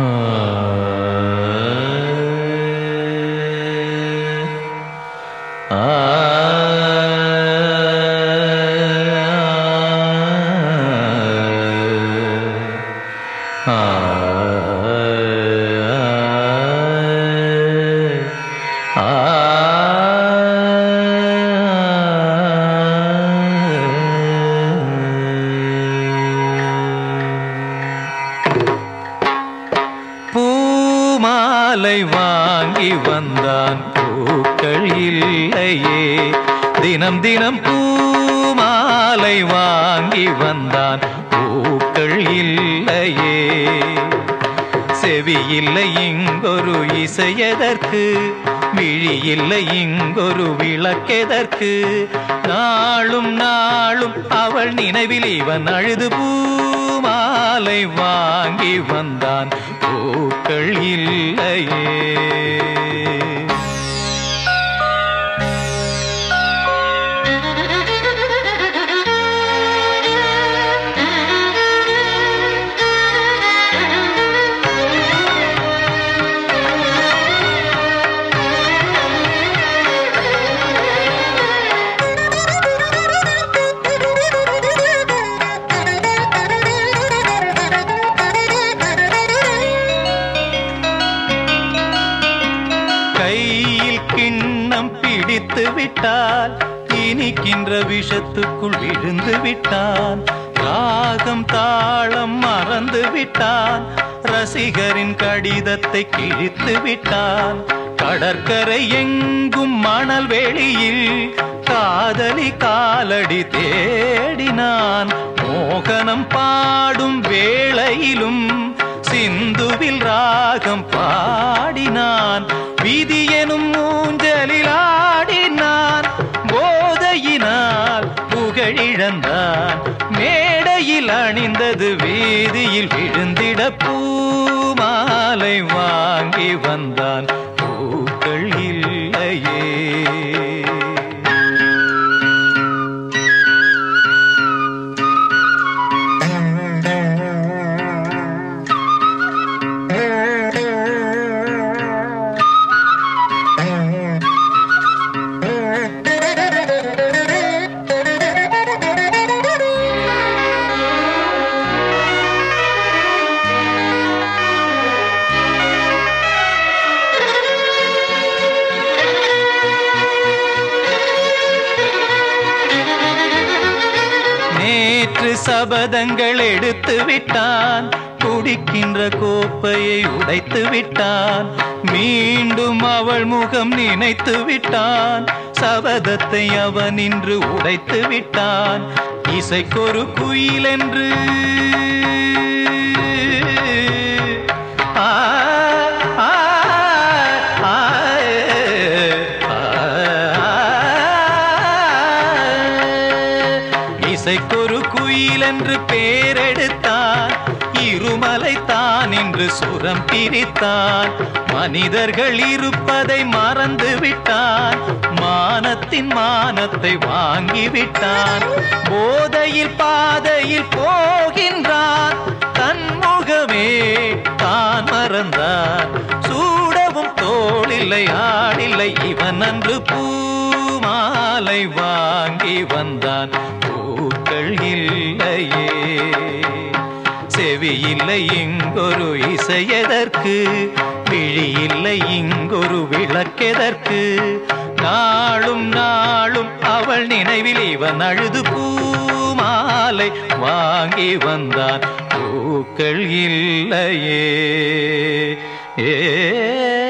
Ah. மாலை வாங்கி வந்தான். பூக்கள் இல்லையே. தினம் தினம் பூ மாலை வாங்கி வந்தான். பூக்கள் இல்லையே. செவி இல்லை இங்கொரு இசையதற்கு விழி இல்லை இங்கொரு விளக்கெதற்கு. நாளும் நாளும் அவள் நினைவில் இவன் அழுது பூ மாலை வாங்கி வந்தான். பூக்கள் இல்லையே. விழுந்து விட்டால் இனிக்கின்ற விஷத்துக்குள் விழுந்து விட்டான் ராகம் தாளம் மறந்து விட்டான் ரசிகரின் கடிதத்தை கிழித்து விட்டான் கடற்கரை எங்கும் மணல் வெளியில் காதலி காலடி தேடினான். மோகனம் பாடும் வேளையிலும் சிந்துவில் ராகம் பாடினான். விதியை மேடையில் அணிந்தது வீதியில் விழுந்திட பூ மாலை வாங்கி வந்தான். பூ சபதங்கள் எடுத்து விட்டான். குடிக்கின்ற கோப்பையை உடைத்து விட்டான். மீண்டும் அவள் முகம் நினைத்து விட்டான். சபதத்தை அவன் இன்று உடைத்து விட்டான். இசைக்கொரு குயில் என்று என்று பேரெடுத்தான் இருமலை தான் என்று சுரம் பிரித்தான் மனிதர்கள் இருப்பதை மறந்து விட்டான் மானத்தின் மானத்தை வாங்கி விட்டான் போதையில் பாதையில் போகின்றான் தன் முகமே தான் மறந்தான் சூடவும் தோளில்லை ஆடில்லை இவன் அன்று பூமாலை வாங்கி வந்தான். பூக்கள் இல்லையே. செவி இல்லை இங்கொரு இசையதற்கு விழி இல்லை இங்கொரு விளக்கெதற்கு. நாளும் நாளும் அவள் நினைவில் இவன் அழுது பூமாலை வாங்கி வந்தான். பூக்கள் இல்லையே. ஏ